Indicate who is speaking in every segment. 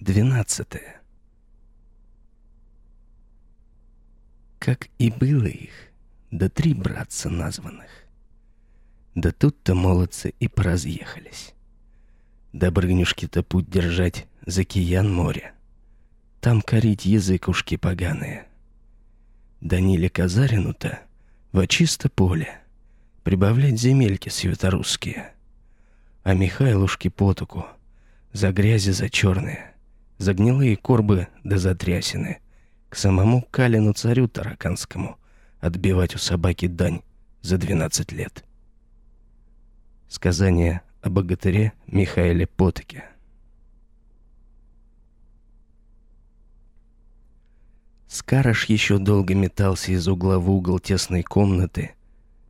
Speaker 1: Двенадцатое. Как и было их, да три братца названных. Да тут-то молодцы и поразъехались. Добрынюшки-то путь держать за киян море. Там корить языкушки поганые. Даниле Казарину-то во чисто поле прибавлять земельки светорусские. А Михайлушке потуку за грязи за черные, за гнилые корбы да затрясины, к самому Калину царю Тараканскому отбивать у собаки дань за двенадцать лет. Сказание о богатыре Михаиле Потоке. Скарыш еще долго метался из угла в угол тесной комнаты,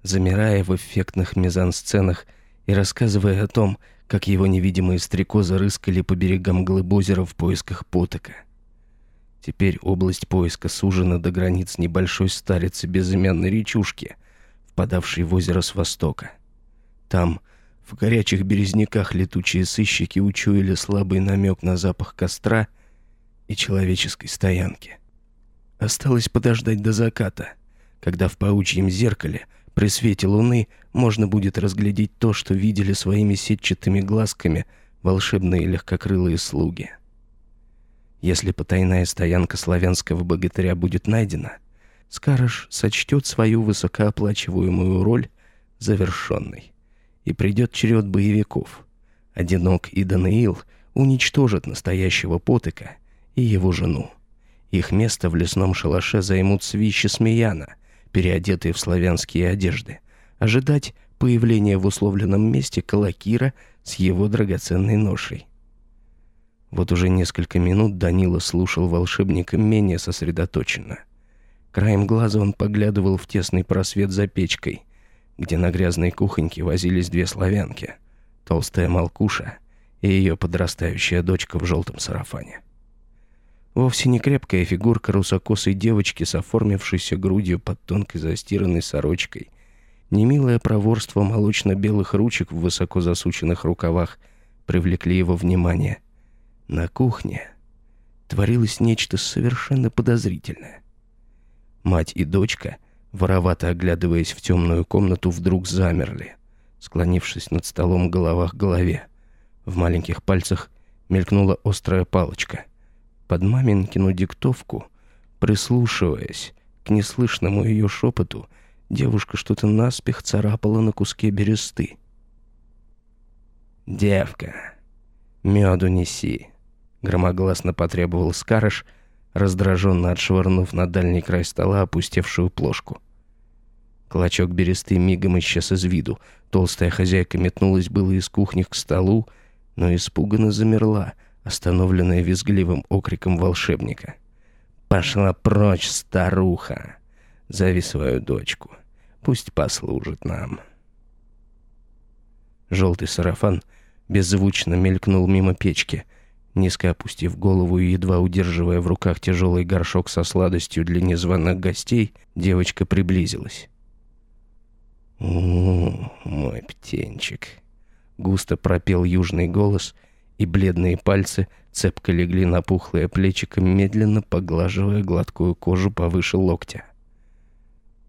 Speaker 1: замирая в эффектных мизансценах и рассказывая о том, как его невидимые стрекозы рыскали по берегам глыб озера в поисках потока. Теперь область поиска сужена до границ небольшой старицы безымянной речушки, впадавшей в озеро с востока. Там, в горячих березняках, летучие сыщики учуяли слабый намек на запах костра и человеческой стоянки. Осталось подождать до заката, когда в паучьем зеркале при свете луны можно будет разглядеть то, что видели своими сетчатыми глазками волшебные легкокрылые слуги. Если потайная стоянка славянского богатыря будет найдена, Скарыш сочтет свою высокооплачиваемую роль завершенной. И придет черед боевиков. Одинок и Даниил уничтожат настоящего потыка и его жену. Их место в лесном шалаше займут свищи Смеяна, переодетые в славянские одежды. Ожидать появления в условленном месте Калакира с его драгоценной ношей. Вот уже несколько минут Данила слушал волшебника менее сосредоточенно. Краем глаза он поглядывал в тесный просвет за печкой, где на грязной кухоньке возились две славянки. Толстая Малкуша и ее подрастающая дочка в желтом сарафане. Вовсе не крепкая фигурка русокосой девочки с оформившейся грудью под тонкой застиранной сорочкой. Не милое проворство молочно-белых ручек в высоко засученных рукавах привлекли его внимание. На кухне творилось нечто совершенно подозрительное. Мать и дочка, воровато оглядываясь в темную комнату, вдруг замерли, склонившись над столом голова к голове. В маленьких пальцах мелькнула острая палочка — под маменькину диктовку, прислушиваясь к неслышному ее шепоту, девушка что-то наспех царапала на куске бересты. «Девка, меду неси!» — громогласно потребовал Скарыш, раздраженно отшвырнув на дальний край стола опустевшую плошку. Клочок бересты мигом исчез из виду. Толстая хозяйка метнулась было из кухни к столу, но испуганно замерла — остановленная визгливым окриком волшебника. «Пошла прочь, старуха! Зови свою дочку. Пусть послужит нам». Желтый сарафан беззвучно мелькнул мимо печки. Низко опустив голову и едва удерживая в руках тяжелый горшок со сладостью для незваных гостей, девочка приблизилась. «О, мой птенчик!» — густо пропел южный голос — и бледные пальцы цепко легли на пухлое плечико, медленно поглаживая гладкую кожу повыше локтя.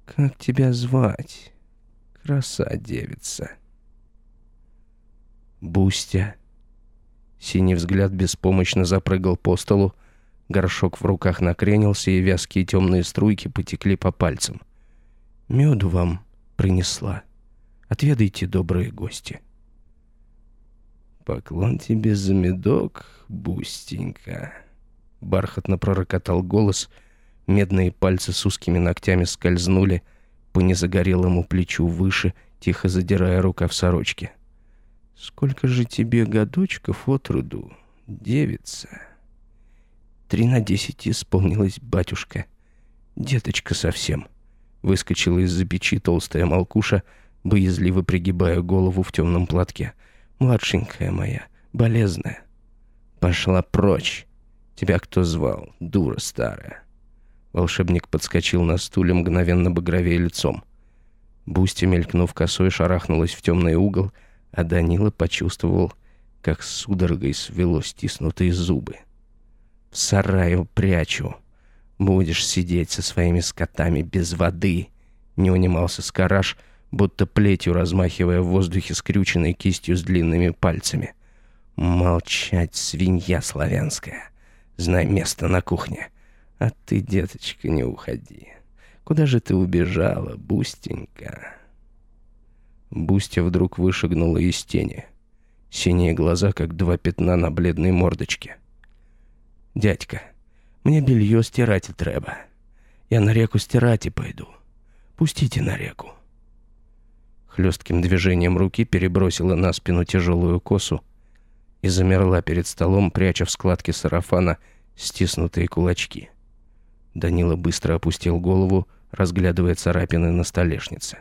Speaker 1: «Как тебя звать, краса девица?» «Бустя». Синий взгляд беспомощно запрыгал по столу, горшок в руках накренился, и вязкие темные струйки потекли по пальцам. «Меду вам принесла. Отведайте, добрые гости». «Поклон тебе за медок, Бустенька!» Бархатно пророкотал голос, медные пальцы с узкими ногтями скользнули по незагорелому плечу выше, тихо задирая рука в сорочке. «Сколько же тебе годочков от роду, девица?» «Три на десять исполнилась батюшка. Деточка совсем». Выскочила из-за печи толстая молкуша, боязливо пригибая голову в темном платке — младшенькая моя, болезная. Пошла прочь. Тебя кто звал, дура старая?» Волшебник подскочил на стуле, мгновенно багровее лицом. Бусти, мелькнув косой, шарахнулась в темный угол, а Данила почувствовал, как судорогой свело стиснутые зубы. В сараю прячу. Будешь сидеть со своими скотами без воды. Не унимался Скараж, будто плетью размахивая в воздухе скрюченной кистью с длинными пальцами. Молчать, свинья славянская. Знай место на кухне. А ты, деточка, не уходи. Куда же ты убежала, Бустенька?» Бустя вдруг вышагнула из тени. Синие глаза, как два пятна на бледной мордочке. «Дядька, мне белье стирать и треба. Я на реку стирать и пойду. Пустите на реку». Хлестким движением руки перебросила на спину тяжелую косу и замерла перед столом, пряча в складке сарафана стиснутые кулачки. Данила быстро опустил голову, разглядывая царапины на столешнице.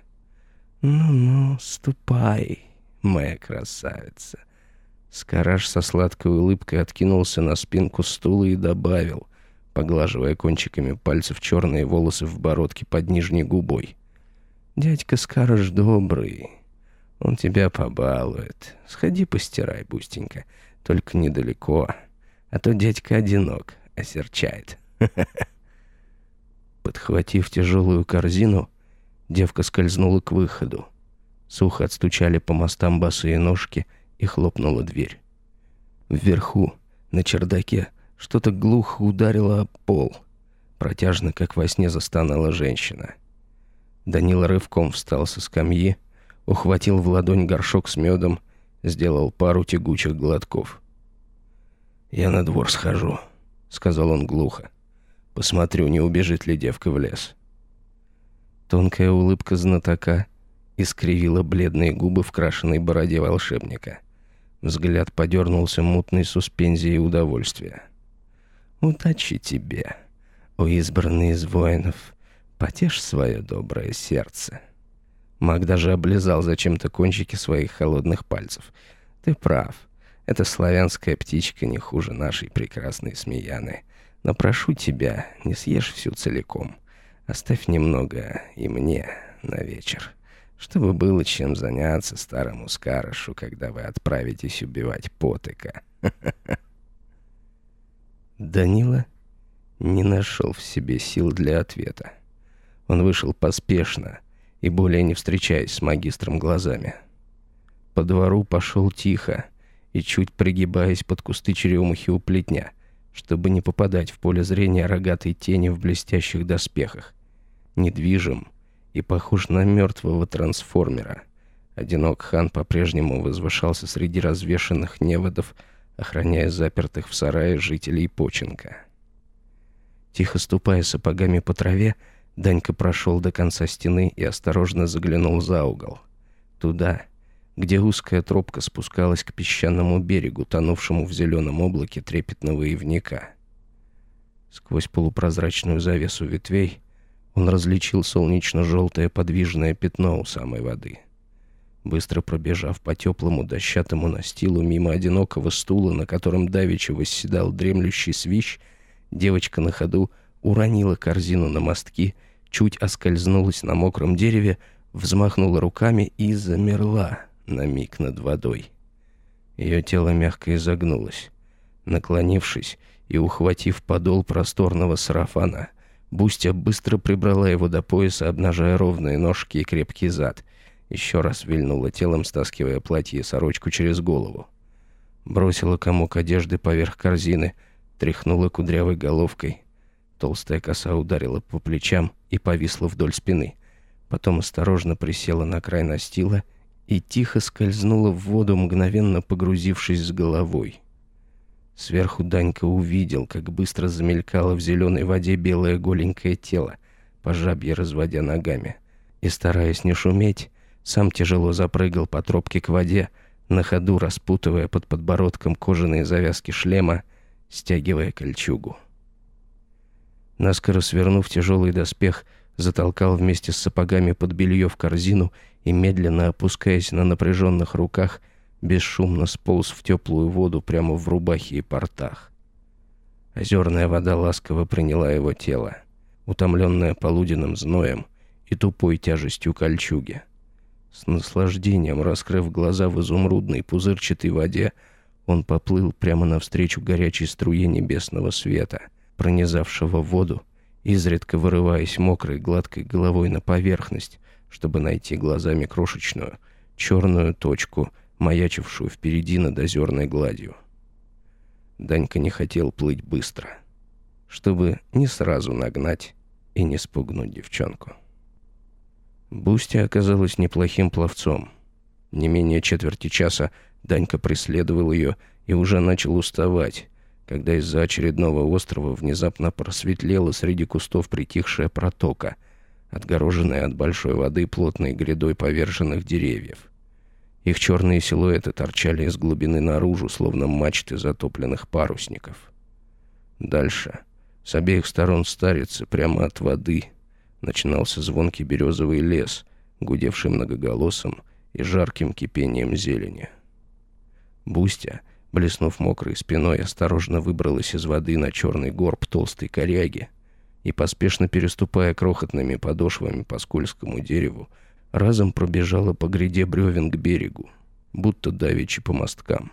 Speaker 1: «Ну-ну, ступай, моя красавица». Скараж со сладкой улыбкой откинулся на спинку стула и добавил, поглаживая кончиками пальцев черные волосы в бородке под нижней губой. «Дядька Скараж добрый, он тебя побалует. Сходи постирай, Бустенька, только недалеко, а то дядька одинок, осерчает». Подхватив тяжелую корзину, девка скользнула к выходу. Сухо отстучали по мостам босые ножки и хлопнула дверь. Вверху, на чердаке, что-то глухо ударило об пол. Протяжно, как во сне, застонала женщина. Данила рывком встал со скамьи, ухватил в ладонь горшок с медом, сделал пару тягучих глотков. «Я на двор схожу», — сказал он глухо. Посмотрю, не убежит ли девка в лес. Тонкая улыбка знатока искривила бледные губы в крашенной бороде волшебника. Взгляд подернулся мутной суспензией удовольствия. «Удачи тебе, о избранный из воинов, потешь свое доброе сердце». Маг даже облизал зачем-то кончики своих холодных пальцев. «Ты прав, эта славянская птичка не хуже нашей прекрасной смеяны. Но прошу тебя, не съешь всю целиком. Оставь немного и мне на вечер, чтобы было чем заняться старому Скарышу, когда вы отправитесь убивать потыка. Данила не нашел в себе сил для ответа. Он вышел поспешно и более не встречаясь с магистром глазами. По двору пошел тихо и, чуть пригибаясь под кусты черемухи у плетня, чтобы не попадать в поле зрения рогатой тени в блестящих доспехах. Недвижим и похож на мертвого трансформера. Одинок хан по-прежнему возвышался среди развешанных неводов, охраняя запертых в сарае жителей Починка. Тихо ступая сапогами по траве, Данька прошел до конца стены и осторожно заглянул за угол. Туда, где узкая тропка спускалась к песчаному берегу, тонувшему в зеленом облаке трепетного ивника. Сквозь полупрозрачную завесу ветвей он различил солнечно-желтое подвижное пятно у самой воды. Быстро пробежав по теплому дощатому настилу мимо одинокого стула, на котором давеча восседал дремлющий свищ, девочка на ходу уронила корзину на мостки, чуть оскользнулась на мокром дереве, взмахнула руками и замерла, на миг над водой. Ее тело мягко изогнулось. Наклонившись и ухватив подол просторного сарафана, Бустя быстро прибрала его до пояса, обнажая ровные ножки и крепкий зад. Еще раз вильнула телом, стаскивая платье и сорочку через голову. Бросила комок одежды поверх корзины, тряхнула кудрявой головкой. Толстая коса ударила по плечам и повисла вдоль спины. Потом осторожно присела на край настила и тихо скользнула в воду, мгновенно погрузившись с головой. Сверху Данька увидел, как быстро замелькало в зеленой воде белое голенькое тело, по жабье разводя ногами. И, стараясь не шуметь, сам тяжело запрыгал по тропке к воде, на ходу распутывая под подбородком кожаные завязки шлема, стягивая кольчугу. Наскоро свернув тяжелый доспех, затолкал вместе с сапогами под белье в корзину и, медленно опускаясь на напряженных руках, бесшумно сполз в теплую воду прямо в рубахе и портах. Озерная вода ласково приняла его тело, утомленное полуденным зноем и тупой тяжестью кольчуги. С наслаждением, раскрыв глаза в изумрудной пузырчатой воде, Он поплыл прямо навстречу горячей струе небесного света, пронизавшего воду, изредка вырываясь мокрой гладкой головой на поверхность, чтобы найти глазами крошечную черную точку, маячившую впереди над озерной гладью. Данька не хотел плыть быстро, чтобы не сразу нагнать и не спугнуть девчонку. Бусти оказалась неплохим пловцом. Не менее четверти часа Данька преследовал ее и уже начал уставать, когда из-за очередного острова внезапно просветлела среди кустов притихшая протока, отгороженная от большой воды плотной грядой поверженных деревьев. Их черные силуэты торчали из глубины наружу, словно мачты затопленных парусников. Дальше, с обеих сторон старицы, прямо от воды, начинался звонкий березовый лес, гудевший многоголосым и жарким кипением зелени. Бустя, блеснув мокрой спиной, осторожно выбралась из воды на черный горб толстой коряги и, поспешно переступая крохотными подошвами по скользкому дереву, разом пробежала по гряде бревен к берегу, будто давичи по мосткам.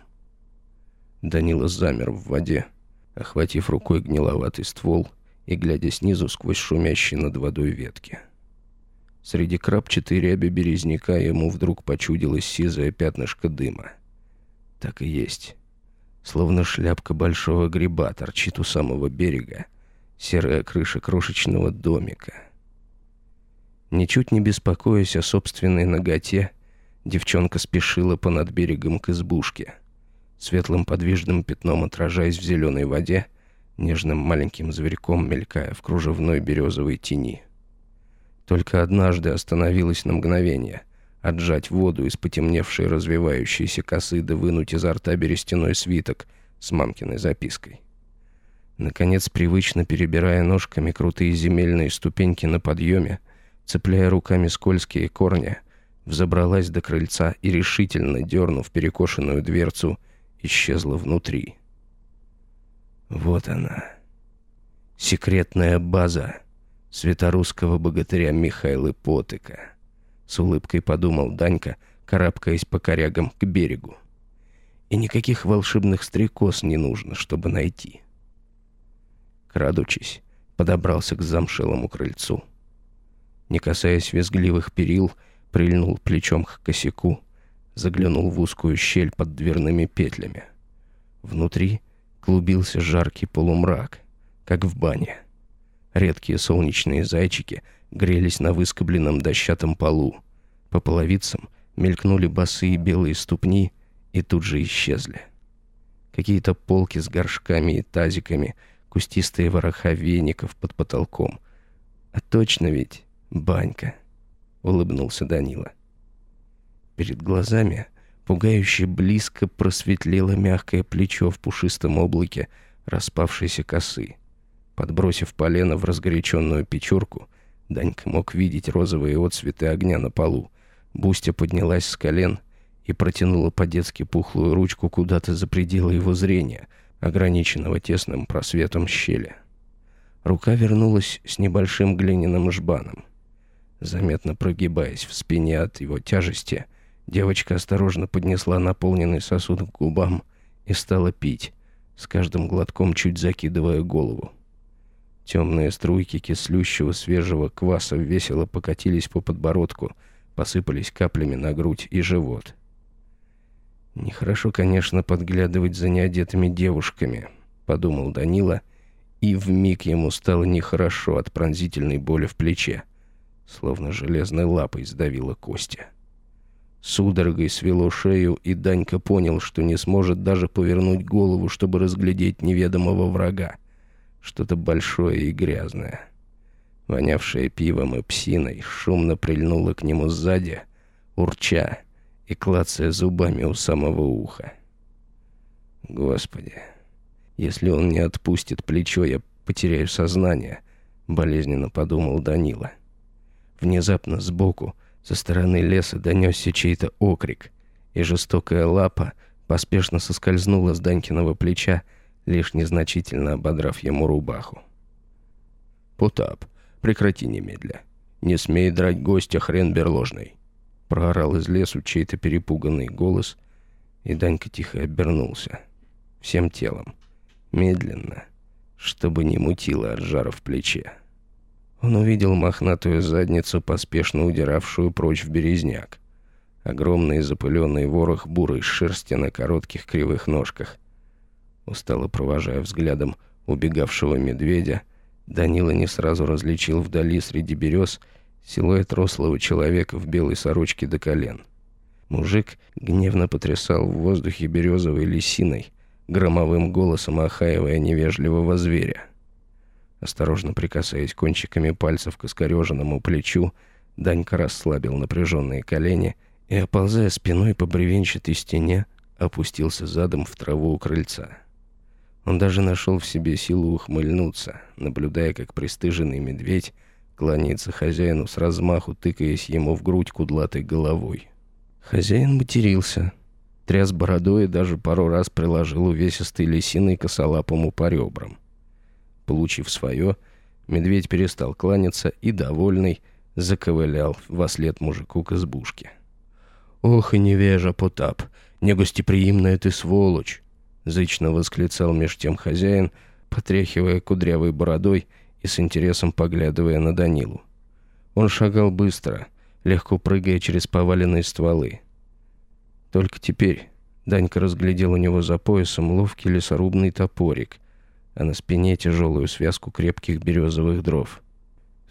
Speaker 1: Данила замер в воде, охватив рукой гниловатый ствол и глядя снизу сквозь шумящие над водой ветки. Среди крапчатой ряби березняка ему вдруг почудилось сизое пятнышко дыма. Так и есть. Словно шляпка большого гриба торчит у самого берега, серая крыша крошечного домика — Ничуть не беспокоясь о собственной ноготе, девчонка спешила понад берегом к избушке. Светлым подвижным пятном отражаясь в зеленой воде, нежным маленьким зверьком мелькая в кружевной березовой тени. Только однажды остановилась на мгновение, отжать воду из потемневшей развивающейся косы да вынуть изо рта берестяной свиток с мамкиной запиской. Наконец, привычно перебирая ножками крутые земельные ступеньки на подъеме, цепляя руками скользкие корни, взобралась до крыльца и, решительно дернув перекошенную дверцу, исчезла внутри. Вот она. Секретная база светорусского богатыря Михаила Потыка. С улыбкой подумал Данька, карабкаясь по корягам к берегу. И никаких волшебных стрекоз не нужно, чтобы найти. Крадучись, подобрался к замшелому крыльцу — не касаясь визгливых перил, прильнул плечом к косяку, заглянул в узкую щель под дверными петлями. Внутри клубился жаркий полумрак, как в бане. Редкие солнечные зайчики грелись на выскобленном дощатом полу. По половицам мелькнули босые белые ступни и тут же исчезли. Какие-то полки с горшками и тазиками, кустистые вороха веников под потолком. А точно ведь «Банька», — улыбнулся Данила. Перед глазами пугающе близко просветлело мягкое плечо в пушистом облаке распавшейся косы. Подбросив полено в разгоряченную печурку, Данька мог видеть розовые отцветы огня на полу. Бустя поднялась с колен и протянула по-детски пухлую ручку куда-то за пределы его зрения, ограниченного тесным просветом щели. Рука вернулась с небольшим глиняным жбаном. Заметно прогибаясь в спине от его тяжести, девочка осторожно поднесла наполненный сосуд к губам и стала пить, с каждым глотком чуть закидывая голову. Темные струйки кислющего свежего кваса весело покатились по подбородку, посыпались каплями на грудь и живот. «Нехорошо, конечно, подглядывать за неодетыми девушками», — подумал Данила, и вмиг ему стало нехорошо от пронзительной боли в плече словно железной лапой сдавило кости. Судорогой свело шею, и Данька понял, что не сможет даже повернуть голову, чтобы разглядеть неведомого врага. Что-то большое и грязное. Вонявшее пивом и псиной, шумно прильнуло к нему сзади, урча и клацая зубами у самого уха. Господи, если он не отпустит плечо, я потеряю сознание, болезненно подумал Данила. — Внезапно сбоку, со стороны леса, донесся чей-то окрик, и жестокая лапа поспешно соскользнула с Данькиного плеча, лишь незначительно ободрав ему рубаху. «Потап, прекрати немедля. Не смей драть гостя, хрен берложный!» Проорал из лесу чей-то перепуганный голос, И Данька тихо обернулся. Всем телом. Медленно, чтобы не мутило от жара в плече. Он увидел мохнатую задницу, поспешно удиравшую прочь в березняк. Огромный запыленный ворох бурой шерсти на коротких кривых ножках. Устало провожая взглядом убегавшего медведя, Данила не сразу различил вдали среди берез силуэт рослого человека в белой сорочке до колен. Мужик гневно потрясал в воздухе березовой лисиной, громовым голосом охаивая невежливого зверя. Осторожно прикасаясь кончиками пальцев к искореженному плечу, Данька расслабил напряженные колени и, оползая спиной по бревенчатой стене, опустился задом в траву у крыльца. Он даже нашел в себе силу ухмыльнуться, наблюдая, как пристыженный медведь кланяется хозяину с размаху, тыкаясь ему в грудь кудлатой головой. Хозяин матерился, тряс бородой и даже пару раз приложил увесистой лисиной косолапому по ребрам. Получив свое, медведь перестал кланяться и, довольный, заковылял во след мужику к избушке. «Ох и невежа, Потап! Негостеприимная ты сволочь!» Зычно восклицал меж тем хозяин, потряхивая кудрявой бородой и с интересом поглядывая на Данилу. Он шагал быстро, легко прыгая через поваленные стволы. Только теперь Данька разглядел у него за поясом ловкий лесорубный топорик, а на спине тяжелую связку крепких березовых дров.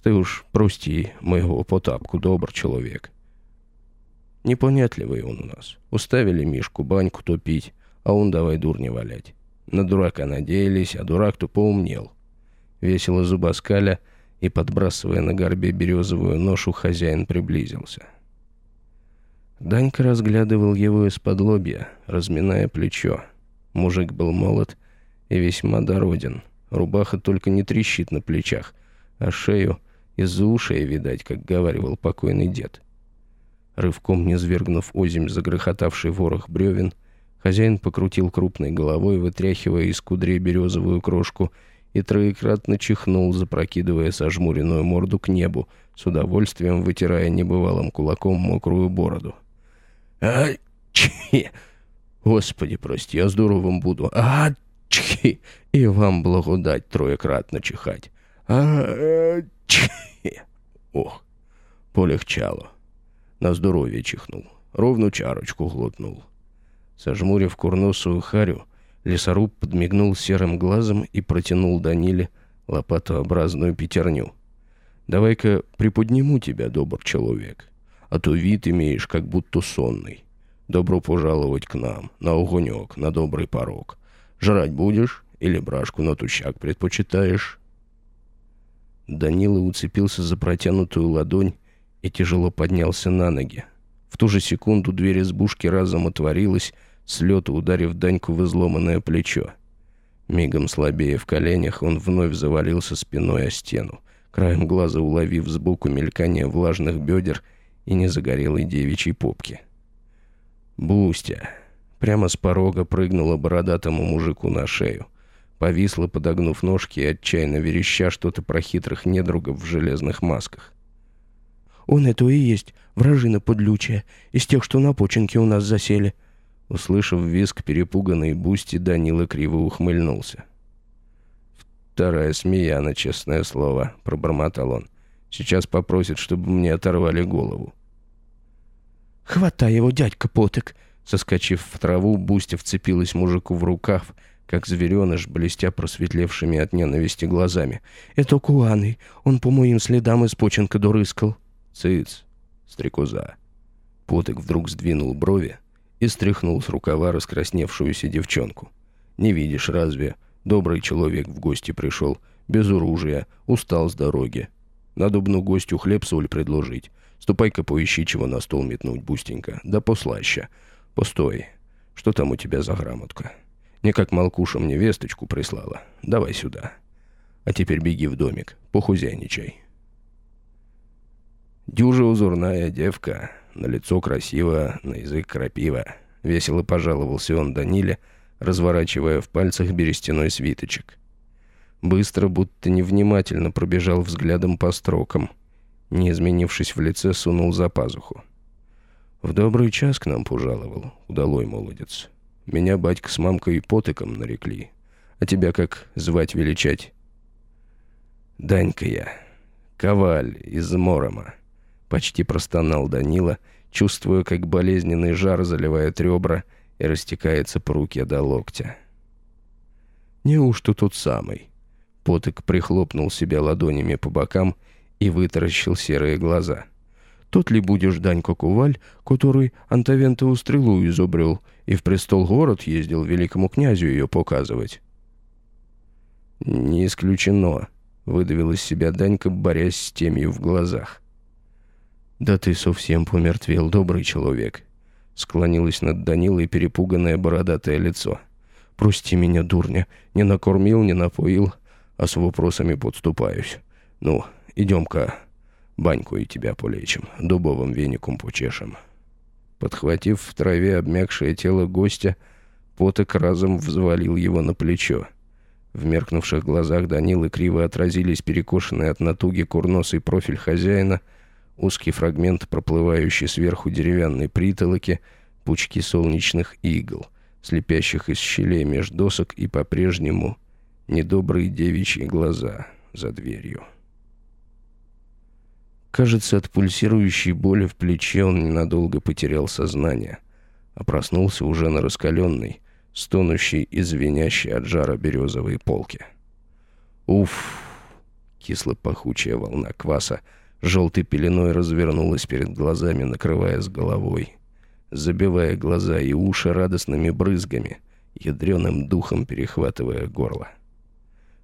Speaker 1: «Ты уж прости моего потапку, добр человек. Непонятливый он у нас. Уставили Мишку баньку топить, а он давай дурни валять. На дурака надеялись, а дурак-то поумнел. Весело зубоскаля и, подбрасывая на горбе березовую ношу, хозяин приблизился. Данька разглядывал его из-под лобья, разминая плечо. Мужик был молод и весьма дороден. Рубаха только не трещит на плечах, а шею из-за ушей, видать, как говаривал покойный дед. Рывком не свергнув озимь загрохотавший ворох бревен, хозяин покрутил крупной головой, вытряхивая из кудрей березовую крошку, и троекратно чихнул, запрокидывая сожмуренную морду к небу, с удовольствием вытирая небывалым кулаком мокрую бороду. «А-чи! Господи, прости, я здоровым буду! А-чи! И вам благодать троекратно чихать! А-чи! Ох, полегчало!» На здоровье чихнул. Ровно чарочку глотнул. Сожмурив курносую харю, лесоруб подмигнул серым глазом и протянул Даниле лопатообразную пятерню. «Давай-ка приподниму тебя, добр человек, а то вид имеешь, как будто сонный. Добро пожаловать к нам, на огонек, на добрый порог. Жрать будешь или брашку на тущак предпочитаешь?» Данила уцепился за протянутую ладонь и тяжело поднялся на ноги. В ту же секунду дверь избушки разом отворилась, с лета ударив Даньку в изломанное плечо. Мигом слабее в коленях, он вновь завалился спиной о стену, краем глаза уловив сбоку мелькание влажных бедер и незагорелой девичьей попки. «Бустя!» Прямо с порога прыгнула бородатому мужику на шею. Повисла, подогнув ножки и отчаянно вереща что-то про хитрых недругов в железных масках. Он это и есть, вражина подлючая, из тех, что на починке у нас засели». Услышав визг перепуганной Бусти, Данила криво ухмыльнулся. «Вторая смеяна, честное слово», — пробормотал он. «Сейчас попросит, чтобы мне оторвали голову».
Speaker 2: «Хватай его, дядька Поток!»
Speaker 1: Соскочив в траву, Бустя вцепилась мужику в рукав, как звереныш, блестя просветлевшими от ненависти глазами.
Speaker 2: «Это Куаный. Он по моим следам из починка дурыскал».
Speaker 1: «Цыц, стрекоза!» Поток вдруг сдвинул брови и стряхнул с рукава раскрасневшуюся девчонку. «Не видишь разве? Добрый человек в гости пришел, без оружия, устал с дороги. Надо бну гостю хлеб-соль предложить. Ступай-ка поищи, чего на стол метнуть, бустенько. Да послаще. Постой. Что там у тебя за грамотка? Не как Малкуша мне весточку прислала. Давай сюда. А теперь беги в домик, похузяйничай». Дюжа узорная девка, на лицо красиво, на язык крапива. Весело пожаловался он Даниле, разворачивая в пальцах берестяной свиточек. Быстро, будто невнимательно пробежал взглядом по строкам. Не изменившись в лице, сунул за пазуху. В добрый час к нам пожаловал, удалой молодец. Меня батька с мамкой потыком нарекли. А тебя как звать величать? Данька я. Коваль из Морома. Почти простонал Данила, чувствуя, как болезненный жар заливает ребра и растекается по руке до локтя. Неужто тот самый? Потык прихлопнул себя ладонями по бокам и вытаращил серые глаза. «Тот ли будешь, Данька Куваль, который антавентову стрелу изобрел и в престол город ездил великому князю ее показывать?» «Не исключено», — выдавил из себя Данька, борясь с темью в глазах. «Да ты совсем помертвел, добрый человек», — склонилось над Данилой перепуганное бородатое лицо. «Прости меня, дурня, не накормил, не напоил, а с вопросами подступаюсь. Ну, идем-ка, баньку и тебя полечим, дубовым веником почешем». Подхватив в траве обмякшее тело гостя, Поток разом взвалил его на плечо. В меркнувших глазах Данилы криво отразились перекошенные от натуги курносый профиль хозяина, узкий фрагмент, проплывающий сверху деревянной притолоки, пучки солнечных игл, слепящих из щелей меж досок и по-прежнему недобрые девичьи глаза за дверью. Кажется, от пульсирующей боли в плече он ненадолго потерял сознание, а проснулся уже на раскаленной, стонущей и звенящей от жара березовой полки. Уф! Кисло-пахучая волна кваса желтой пеленой развернулась перед глазами, накрывая с головой, забивая глаза и уши радостными брызгами, ядреным духом перехватывая горло.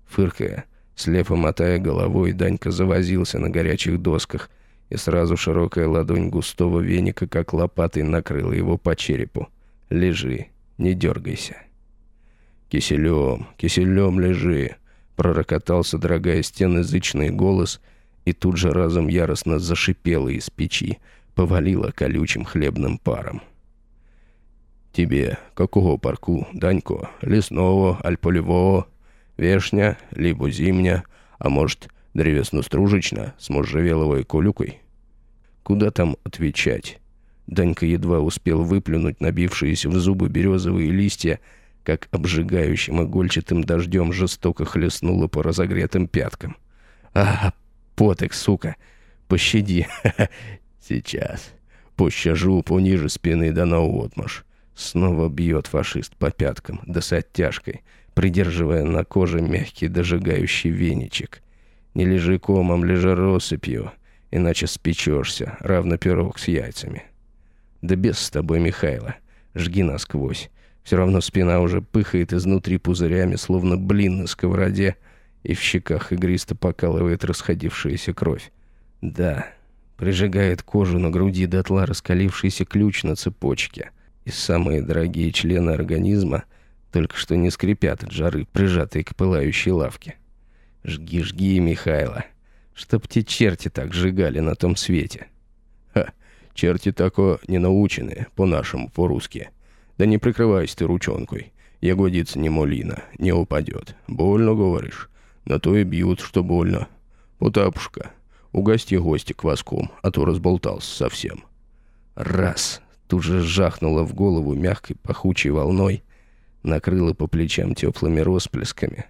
Speaker 1: Фыркая, слепо мотая головой, Данька завозился на горячих досках, и сразу широкая ладонь густого веника, как лопатой, накрыла его по черепу. «Лежи, не дергайся». «Киселем, киселем лежи!» Пророкотался, дорогая стены, зычный голос, и тут же разом яростно зашипела из печи, повалила колючим хлебным паром. «Тебе какого парку, Данько? Лесного, аль полевого?» Вешня, либо зимня, а может, древесно-стружечная с можжевеловой колюкой? Куда там отвечать? Данька едва успел выплюнуть набившиеся в зубы березовые листья, как обжигающим игольчатым дождем жестоко хлестнуло по разогретым пяткам. «А, потек, сука! Пощади! Сейчас! Пощажу пониже спины да наотмашь!» Снова бьет фашист по пяткам, да с оттяжкой — придерживая на коже мягкий дожигающий веничек. Не лежи комом, лежи россыпью, иначе спечешься, равно пирог с яйцами. Да без с тобой, Михайло, жги насквозь. Все равно спина уже пыхает изнутри пузырями, словно блин на сковороде, и в щеках игристо покалывает расходившаяся кровь. Да, прижигает кожу на груди дотла раскалившийся ключ на цепочке. И самые дорогие члены организма — только что не скрипят от жары, прижатые к пылающей лавке. Жги, жги, Михайло, чтоб те черти так сжигали на том свете. Ха, черти тако не научены, по-нашему, по-русски. Да не прикрывайся ты ручонкой. Ягодица не молина, не упадет. Больно, говоришь? На то и бьют, что больно. Потапушка, угости гостя кваском, а то разболтался совсем. Раз, тут же жахнуло в голову мягкой пахучей волной, накрыло по плечам теплыми росплесками.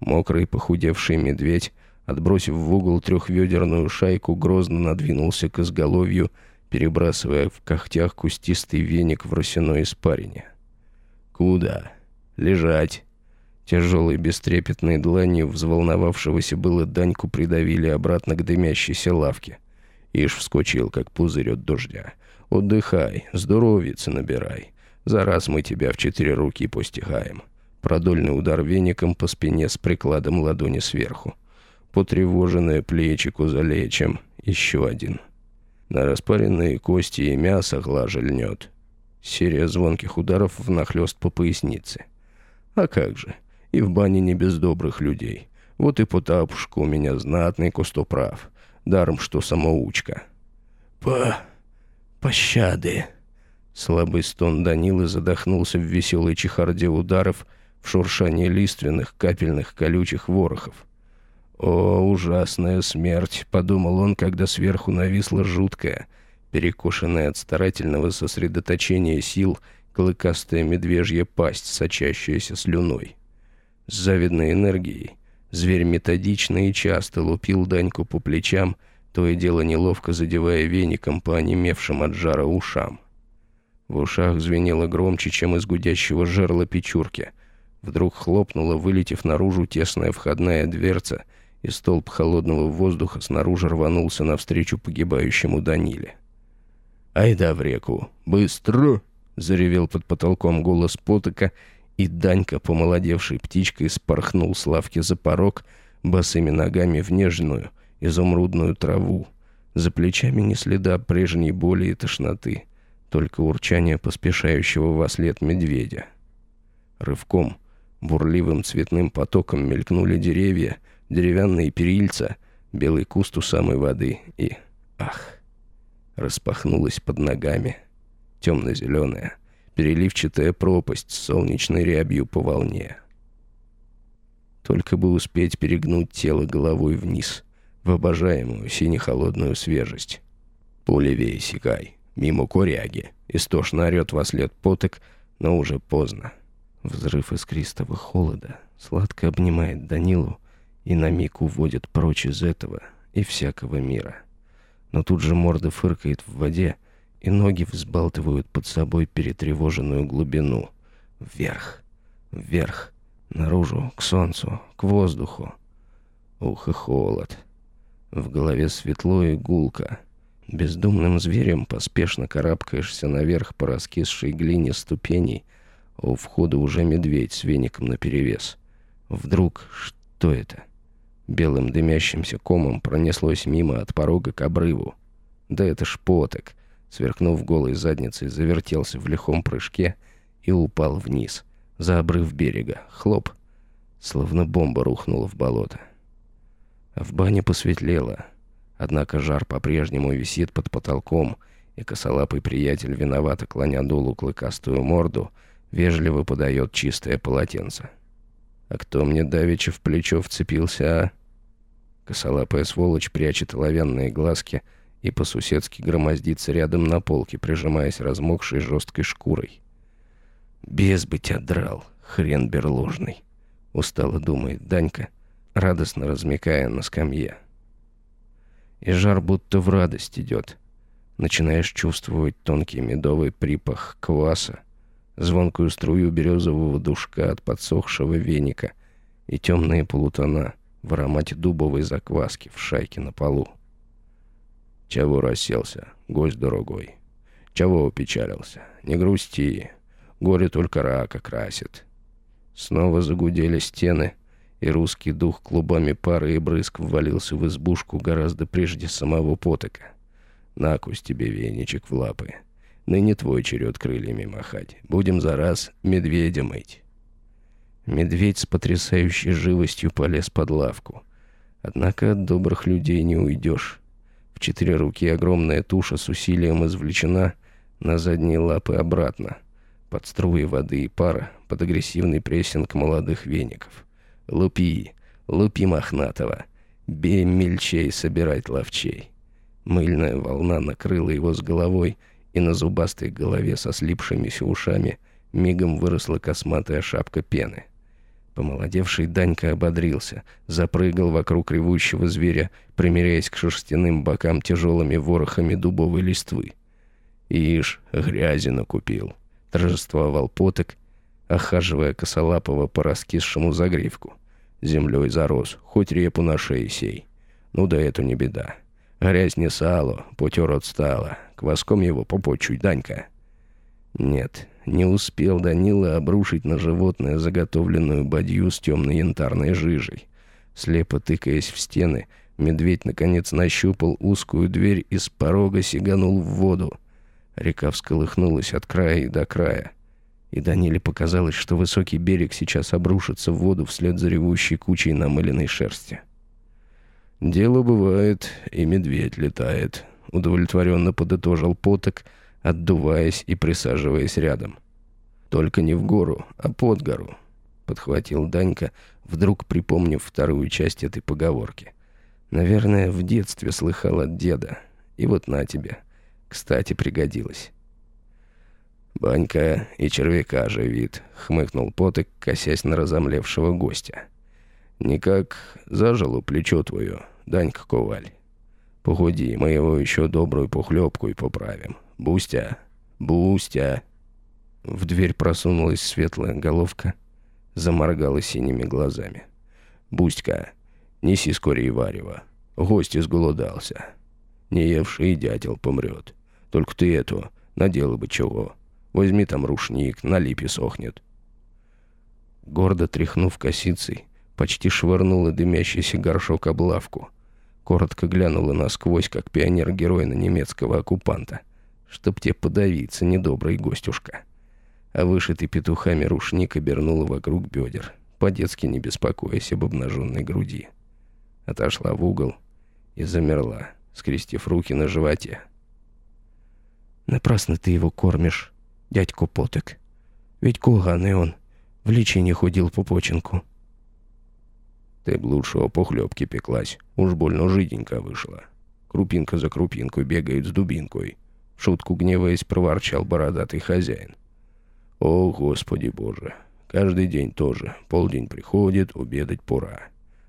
Speaker 1: Мокрый похудевший медведь, отбросив в угол трехведерную шайку, грозно надвинулся к изголовью, перебрасывая в когтях кустистый веник в росяной испарине. «Куда? Лежать!» Тяжелой бестрепетной дланью взволновавшегося было Даньку придавили обратно к дымящейся лавке. Ишь вскочил, как пузырь от дождя. «Отдыхай, здоровицы набирай. За раз мы тебя в четыре руки постигаем. Продольный удар веником по спине с прикладом ладони сверху. Потревоженное плечику залечим. Еще один. На распаренные кости и мясо глажа льнет. Серия звонких ударов внахлёст по пояснице. А как же, и в бане не без добрых людей. Вот и Потапушка у меня знатный костоправ. Даром, что самоучка. По... пощады. Слабый стон Данилы задохнулся в веселой чехарде ударов, в шуршании лиственных, капельных, колючих ворохов. «О, ужасная смерть!» — подумал он, когда сверху нависла жуткая, перекошенная от старательного сосредоточения сил, клыкастая медвежья пасть, сочащаяся слюной. С завидной энергией зверь методично и часто лупил Даньку по плечам, то и дело неловко задевая веником по онемевшим от жара ушам. В ушах звенело громче, чем из гудящего жерла печурки. Вдруг хлопнула, вылетев наружу тесная входная дверца, и столб холодного воздуха снаружи рванулся навстречу погибающему Даниле. «Айда в реку! Быстро!» — заревел под потолком голос потока, и Данька, помолодевшей птичкой, спорхнул с лавки за порог, босыми ногами в нежную, изумрудную траву. За плечами ни следа прежней боли и тошноты, только урчание поспешающего во след медведя. Рывком, бурливым цветным потоком мелькнули деревья, деревянные перильца, белый куст у самой воды и... Ах! Распахнулась под ногами. Темно-зеленая, переливчатая пропасть с солнечной рябью по волне. Только бы успеть перегнуть тело головой вниз, в обожаемую сине-холодную свежесть. «Пулевей сикай, мимо коряги!» Истошно орет во след поток, но уже поздно. Взрыв искристого холода сладко обнимает Данилу и на миг уводит прочь из этого и всякого мира. Но тут же морда фыркает в воде, и ноги взбалтывают под собой перетревоженную глубину. Вверх, вверх, наружу, к солнцу, к воздуху. Ух и холод. В голове светло и гулко. Бездумным зверем поспешно карабкаешься наверх по раскисшей глине ступеней, а у входа уже медведь с веником наперевес. Вдруг, что это? Белым дымящимся комом пронеслось мимо от порога к обрыву. Да это ж поток. Сверкнув голой задницей, завертелся в лихом прыжке и упал вниз, за обрыв берега. Хлоп. Словно бомба рухнула в болото. А в бане посветлело. Однако жар по-прежнему висит под потолком, и косолапый приятель, виновато клоня долу клыкастую морду, вежливо подает чистое полотенце. «А кто мне давеча в плечо вцепился, а?» Косолапая сволочь прячет оловянные глазки и по-суседски громоздится рядом на полке, прижимаясь размокшей жесткой шкурой. «Без бы тебя драл, хрен берложный!» — устало думает Данька, радостно размекая на скамье. И жар будто в радость идет. Начинаешь чувствовать тонкий медовый припах кваса, звонкую струю березового душка от подсохшего веника и темные полутона — в аромате дубовой закваски в шайке на полу. Чего расселся, гость дорогой? Чего опечалился? Не грусти, горе только рака красит. Снова загудели стены, и русский дух клубами пары и брызг ввалился в избушку гораздо прежде самого потока. Накусь тебе веничек в лапы. Ныне твой черед крыльями махать. Будем за раз медведя мыть. Медведь с потрясающей живостью полез под лавку. Однако от добрых людей не уйдешь. Четыре руки огромная туша с усилием извлечена на задние лапы обратно, под струи воды и пара, под агрессивный прессинг молодых веников. Лупи, лупи мохнатого, бей мельчей собирать ловчей. Мыльная волна накрыла его с головой, и на зубастой голове со слипшимися ушами мигом выросла косматая шапка пены. Помолодевший Данька ободрился, запрыгал вокруг ревущего зверя, примеряясь к шерстяным бокам тяжелыми ворохами дубовой листвы. «Ишь, грязи накупил», — торжествовал поток, охаживая косолапого по раскисшему загривку. Землей зарос, хоть репу на шее сей. Ну да это не беда. Грязь не сало, потер отстала. Кваском его попочуй, Данька. Нет, не успел Данила обрушить на животное заготовленную бадью с темной янтарной жижей. Слепо тыкаясь в стены, медведь наконец нащупал узкую дверь и с порога сиганул в воду. Река всколыхнулась от края и до края. И Даниле показалось, что высокий берег сейчас обрушится в воду вслед за ревущей кучей намыленной шерсти. «Дело бывает, и медведь летает», — удовлетворенно подытожил поток — отдуваясь и присаживаясь рядом. «Только не в гору, а под гору», — подхватил Данька, вдруг припомнив вторую часть этой поговорки. «Наверное, в детстве слыхал от деда. И вот на тебе. Кстати, пригодилось. «Банька и червяка же вид», — хмыкнул Поток, косясь на разомлевшего гостя. «Никак зажило плечо твое, Данька Коваль. Погоди, мы его еще добрую похлебку и поправим. Бустя, Бустя!» В дверь просунулась светлая головка, заморгала синими глазами. «Бустька, неси скорее варево. Гость изголодался. Не евший дятел помрет. Только ты эту, надела бы чего. Возьми там рушник, на липе сохнет». Гордо тряхнув косицей, почти швырнула дымящийся горшок облавку. Коротко глянула насквозь, как пионер-герой на немецкого оккупанта. Чтоб те подавиться, недобрый гостюшка. А вышитый петухами рушник обернула вокруг бедер, по-детски не беспокоясь об обнаженной груди. Отошла в угол и замерла, скрестив руки на животе.
Speaker 2: «Напрасно ты его кормишь, дядько Потек. Ведь куганый он, в лечении по починку».
Speaker 1: «Ты б лучше о похлебке пеклась, уж больно жиденько вышла. Крупинка за крупинкой бегает с дубинкой». Шутку гневаясь, проворчал бородатый хозяин. «О, Господи Боже! Каждый день тоже. Полдень приходит, обедать пора».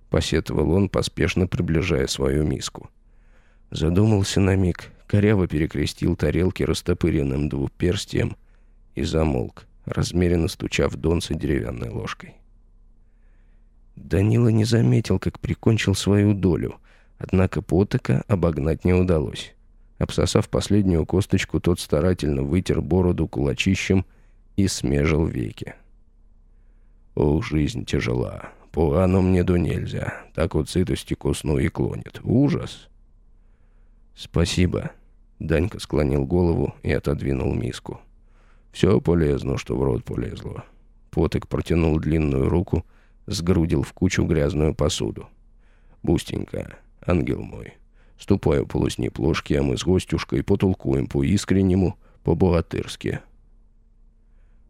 Speaker 1: Посетовал он, поспешно приближая свою миску. Задумался на миг, коряво перекрестил тарелки растопыренным двуперстием и замолк, размеренно стуча в донце деревянной ложкой. Данила не заметил, как прикончил свою долю, однако потока обогнать не удалось. Обсосав последнюю косточку, тот старательно вытер бороду кулачищем и смежил веки. «Ох, жизнь тяжела. Погано мне до нельзя. Так вот сытости ко сну и клонит. Ужас!» «Спасибо», — Данька склонил голову и отодвинул миску. «Все полезно, что в рот полезло». Поток протянул длинную руку, сгрудил в кучу грязную посуду. «Бустенька, ангел мой, Ступаю полосни плошки, а мы с гостюшкой потолкуем по-искреннему, по-богатырски.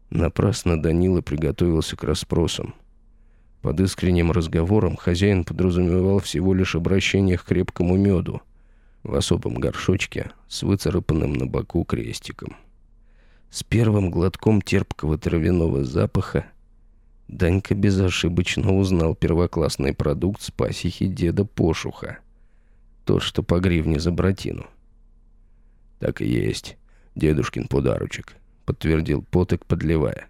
Speaker 1: Напрасно Данила приготовился к расспросам. Под искренним разговором хозяин подразумевал всего лишь обращение к крепкому меду в особом горшочке с выцарапанным на боку крестиком. С первым глотком терпкого травяного запаха Данька безошибочно узнал первоклассный продукт с пасехи деда Пошуха — тот, что по гривне за братину. «Так и есть. Дедушкин подарочек», — подтвердил Поток, подливая.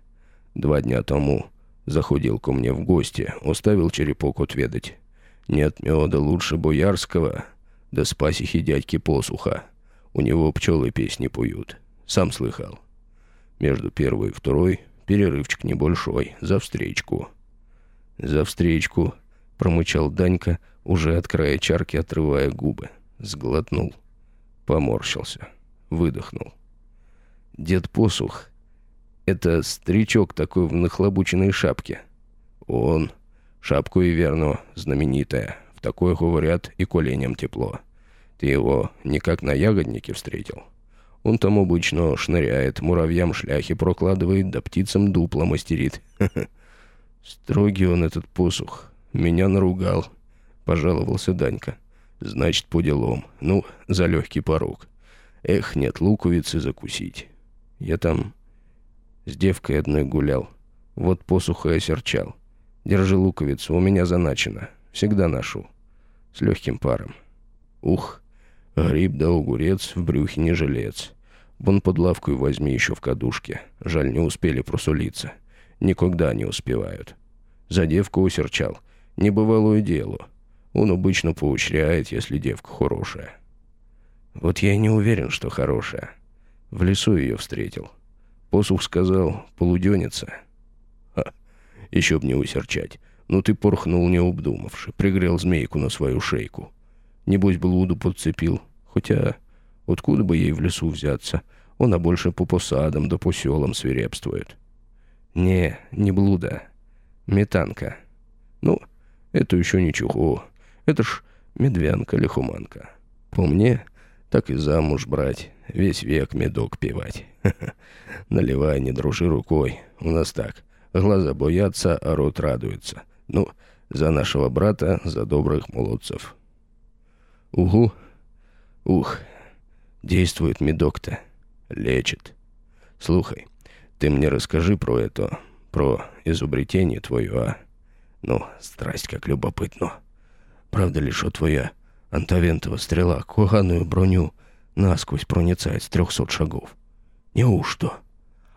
Speaker 1: «Два дня тому заходил ко мне в гости, уставил черепок отведать. Нет меда лучше боярского, да спасихи дядьки посуха. У него пчелы песни поют. Сам слыхал. Между первой и второй перерывчик небольшой, за встречку». «За встречку», — промычал Данька, — уже от края чарки отрывая губы. Сглотнул. Поморщился. Выдохнул. Дед Посух. Это старичок такой в нахлобученной шапке. Он. Шапку и верно, знаменитая. В такое говорят и коленям тепло. Ты его никак на ягоднике встретил? Он там обычно шныряет, муравьям шляхи прокладывает, да птицам дупло мастерит. Строгий он этот посух. Меня наругал. — пожаловался Данька. «Значит, по делам. Ну, за легкий порог. Эх, нет луковицы закусить. Я там с девкой одной гулял. Вот посухо и осерчал. Держи луковицу, у меня заначено. Всегда ношу. С легким паром. Ух, гриб да огурец, в брюхе не жилец. Вон под лавку и возьми еще в кадушке. Жаль, не успели просулиться. Никогда не успевают. За девку усерчал. Небывалое дело. Он обычно поощряет, если девка хорошая. Вот я и не уверен, что хорошая. В лесу ее встретил. Посух сказал, полуденница. Ха, еще б не усерчать. Ну ты порхнул, не обдумавши. Пригрел змейку на свою шейку. Небось, блуду подцепил. Хотя, откуда бы ей в лесу взяться? Она больше по посадам да по селам свирепствует. Не, не блуда. Метанка. Ну, это еще ничего. Это ж медвянка-лихуманка. По мне, так и замуж брать, весь век медок пивать. Наливай, не дружи рукой. У нас так. Глаза боятся, а рот радуется. Ну, за нашего брата, за добрых молодцев. Угу. Ух. Действует медок-то. Лечит. Слухай, ты мне расскажи про это, про изобретение твое, а? Ну, страсть как любопытно. Правда ли, что твоя антавентова стрела куганую броню насквозь проницает с трехсот шагов? Неужто?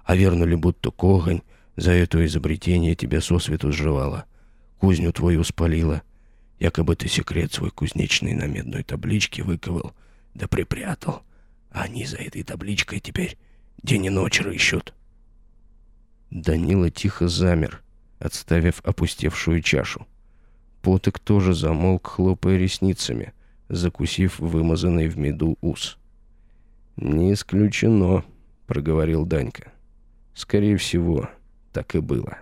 Speaker 1: А верно ли, будто когань за это изобретение тебя сосвету сживала, кузню твою спалила, якобы ты секрет свой кузнечный на медной табличке выковал, да припрятал, а они за этой табличкой теперь день и ночь рыщут. Данила тихо замер, отставив опустевшую чашу. Поток тоже замолк, хлопая ресницами, закусив вымазанный в меду ус. «Не исключено», — проговорил Данька. «Скорее всего, так и было.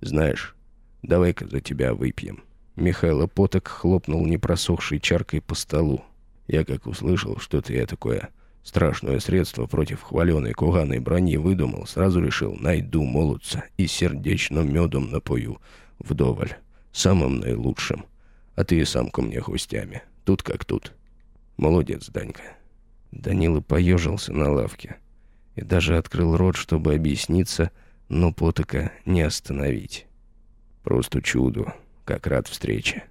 Speaker 1: Знаешь, давай-ка за тебя выпьем». Михайло Поток хлопнул непросохшей чаркой по столу. Я как услышал, что ты такое страшное средство против хваленой куганой брони выдумал, сразу решил, найду молодца и сердечно медом напою вдоволь, самым наилучшим. А ты и сам ко мне гостями, тут как тут. Молодец, Данька. Данила поежился на лавке и даже открыл рот, чтобы объясниться, но потока не остановить. Просто чудо, как рад встрече.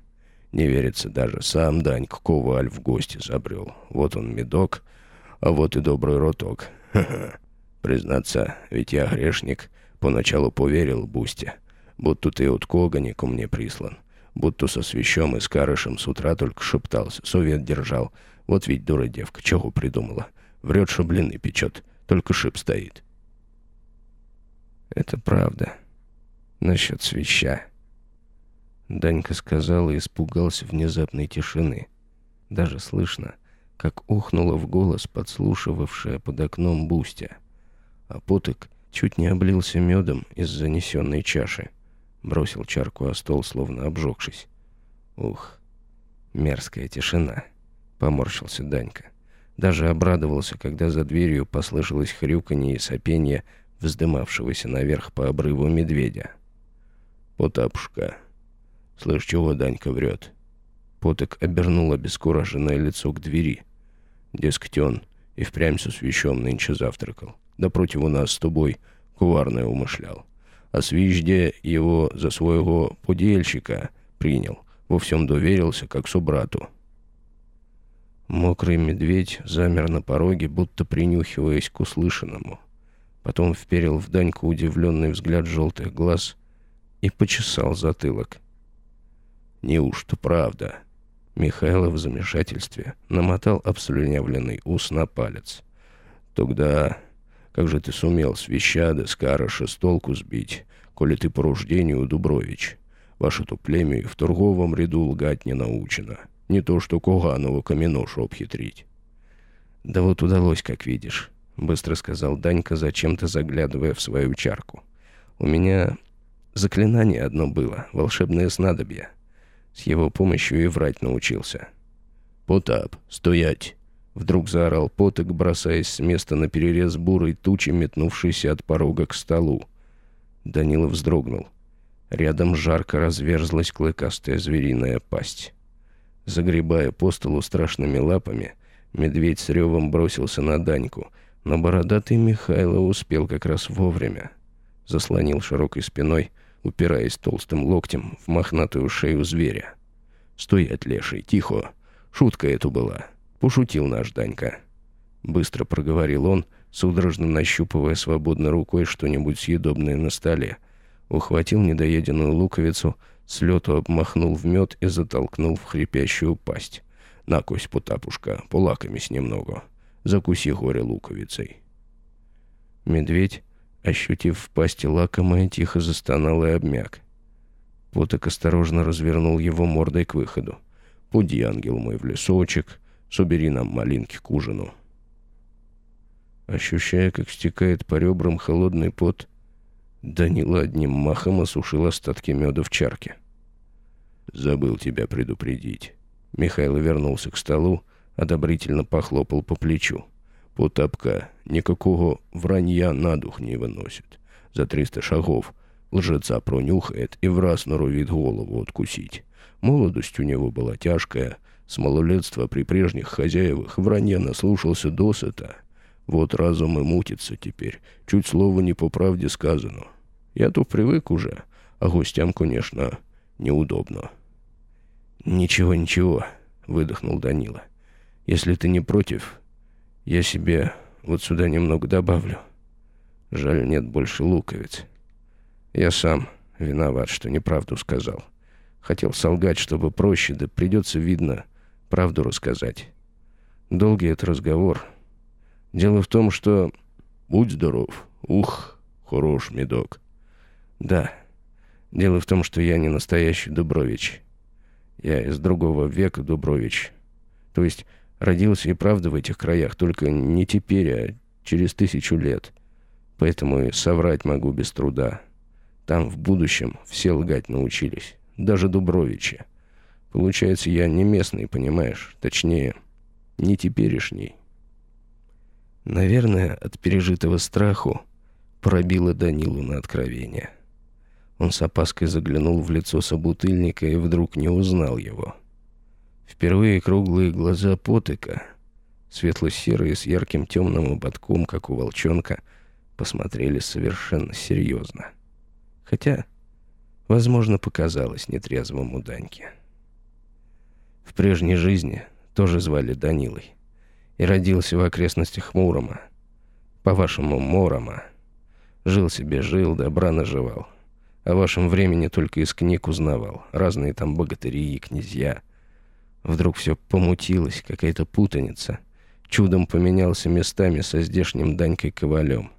Speaker 1: Не верится даже, сам Данька Коваль в гости забрел. Вот он медок, а вот и добрый роток. Ха-ха. Признаться, ведь я грешник, поначалу поверил Бусте, будто ты от Когани ко мне прислан. Будто со свящом и с Карышем с утра только шептался, совет держал. Вот ведь дура девка, чего придумала. Врет, что блины печет, только шип стоит. Это правда. Насчет свяща. Данька сказал и испугался внезапной тишины. Даже слышно, как ухнула в голос подслушивавшая под окном Бустя. А Поток чуть не облился медом из занесенной чаши. Бросил чарку о стол, словно обжегшись. Ух, мерзкая тишина. Поморщился Данька. Даже обрадовался, когда за дверью послышалось хрюканье и сопение вздымавшегося наверх по обрыву медведя. «Потапушка, слышь, чего Данька врет?» Поток обернул обескураженное лицо к двери. Дескать, он и впрямь со свящом нынче завтракал. Да против у нас с тобой куварное умышлял. А свищде его за своего подельщика принял. Во всем доверился, как собрату. Мокрый медведь замер на пороге, будто принюхиваясь к услышанному. Потом вперил в Даньку удивленный взгляд желтых глаз и почесал затылок. «Неужто правда?» Михайло в замешательстве намотал обслюнявленный ус на палец. «Тогда как же ты сумел с Вещада, с Карыша с толку сбить, коли ты по рождению Дубрович? Ваше-то племя в торговом ряду лгать не научено. Не то что Коганова каменошу обхитрить». «Да вот удалось, как видишь», — быстро сказал Данька, зачем-то заглядывая в свою чарку. «У меня заклинание одно было, волшебное снадобье. С его помощью и врать научился. «Потап, стоять!» Вдруг заорал Поток, бросаясь с места на перерез бурой тучи, метнувшейся от порога к столу. Данила вздрогнул. Рядом жарко разверзлась клыкастая звериная пасть. Загребая по столу страшными лапами, медведь с ревом бросился на Даньку, но бородатый Михайло успел как раз вовремя. Заслонил широкой спиной — упираясь толстым локтем в мохнатую шею зверя. «Стоять, леший, тихо! Шутка это была. Пошутил наш Данька». Быстро проговорил он, судорожно нащупывая свободной рукой что-нибудь съедобное на столе. Ухватил недоеденную луковицу, с лету обмахнул в мед и затолкнул в хрипящую пасть. «Накусь, потапушка, полакомись немного. Закуси горе луковицей». Медведь ощутив в пасти лакомое, тихо застонал и обмяк. Поток осторожно развернул его мордой к выходу. «Пуди, ангел мой, в лесочек, собери нам малинки к ужину». Ощущая, как стекает по ребрам холодный пот, Данила одним махом осушил остатки меда в чарке. «Забыл тебя предупредить». Михаил вернулся к столу, одобрительно похлопал по плечу. Потапка никакого вранья на дух не выносит. За триста шагов лжеца пронюхает и в раз норовит голову откусить. Молодость у него была тяжкая,
Speaker 2: С малолетства при прежних хозяевах вранья наслушался досыта. Вот разум и мутится теперь. Чуть слова не по правде сказано. Я-то привык уже, а гостям, конечно, неудобно.
Speaker 1: «Ничего, ничего», — выдохнул Данила. «Если ты не против, я себе вот сюда немного добавлю. Жаль, нет больше луковиц. Я сам виноват, что неправду сказал. Хотел солгать, чтобы проще, да придется, видно, правду рассказать. Долгий это разговор. Дело в том, что...
Speaker 2: Будь здоров. Ух, хорош медок.
Speaker 1: Да. Дело в том, что я не настоящий Дубрович. Я из другого века Дубрович. То есть родился и правда в этих краях, только не теперь, а через тысячу лет. Поэтому и соврать могу без труда. Там в будущем все лгать научились. Даже Дубровичи. Получается, я не местный, понимаешь? Точнее, не теперешний. Наверное, от пережитого страху пробило Данилу на откровение. Он с опаской заглянул в лицо собутыльника и вдруг не узнал его. Впервые круглые глаза потыка, светло-серые с ярким темным ободком, как у волчонка, посмотрели совершенно серьезно. Хотя, возможно, показалось нетрезвому Даньке. В прежней жизни тоже звали Данилой и родился в окрестностях Мурома, по-вашему Морома. Жил себе, жил, добра наживал. О вашем времени только из книг узнавал. Разные там богатыри и князья. Вдруг все помутилось, какая-то путаница. Чудом поменялся местами со здешним Данькой Ковалем.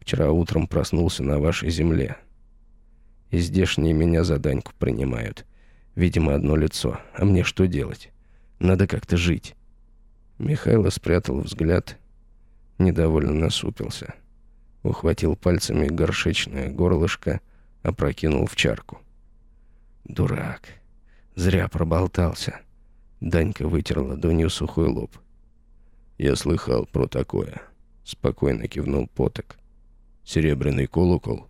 Speaker 1: Вчера утром проснулся на вашей земле. И здешние меня за Даньку принимают. Видимо, одно лицо. А мне что делать? Надо как-то жить. Михайло спрятал взгляд, недовольно насупился. Ухватил пальцами горшечное горлышко опрокинул в чарку. «Дурак! Зря проболтался!» Данька вытер ладонью сухой лоб.
Speaker 2: «Я слыхал про такое», — спокойно кивнул Поток. «Серебряный колокол